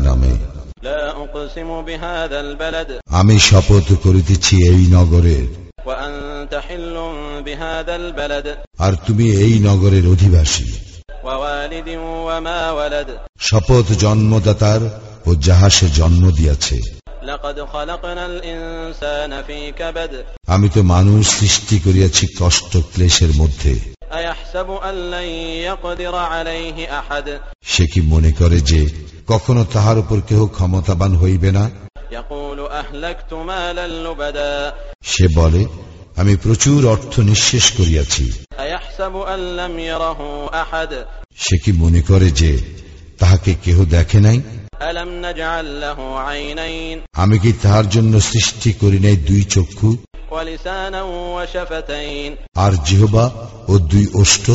নামে। আমি শপথ করিতেছি এই নগরের। আর তুমি এই নগরের অধিবাসী। শপথ জন্মদাতার ও যাহা সে জন্ম দিয়াছে। আমি তো মানুষ সৃষ্টি করিয়াছি কষ্ট ক্লেশের মধ্যে। সে কি মনে করে যে কখনো তাহার উপর কেহ ক্ষমতাবান হইবে না? সে বলে আমি প্রচুর অর্থ নিঃশেষ করিয়াছি। সে কি মনে করে যে তাহাকে কেহ দেখে নাই? আমি কি তাহার জন্য সৃষ্টি করি নাই দুই চক্ষু? আর জিহবা ও দুই অষ্ট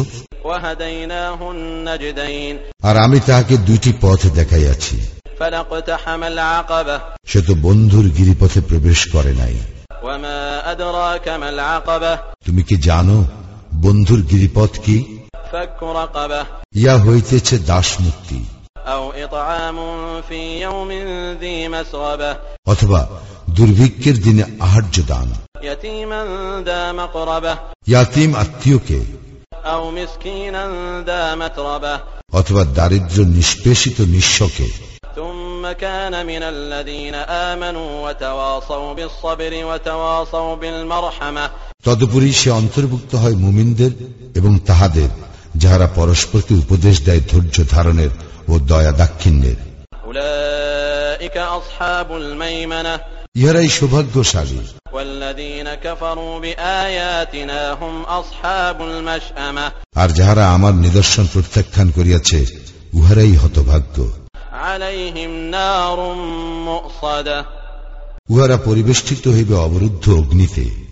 আর আমি তাহাকে দুইটি পথ দেখাইয়াছি। সে তো বন্ধুর গিরিপথে প্রবেশ করে নাই। তুমি কি জানো বন্ধুর গিরিপথ কি? ইয়া হইতেছে দাস মুক্তি অথবা দুর্ভিক্ষের দিনে আহার্য দান। ইয়াতিম আত্মীয়কে অথবা দারিদ্র নিষ্পেষিত নিঃস্বকে তদুপরি সে অন্তর্ভুক্ত হয় মুমিনদের এবং তাহাদের। যাহারা পরস্পরকে উপদেশ দেয় ধৈর্য ধারণের ও দয়া দাক্ষিণ্যের। ইহারাই সৌভাগ্যশালী। আর যাহারা আমার নিদর্শন প্রত্যাখ্যান করিয়াছে উহারাই হতভাগ্য। উহারা পরিবেষ্টিত হইবে অবরুদ্ধ অগ্নিতে।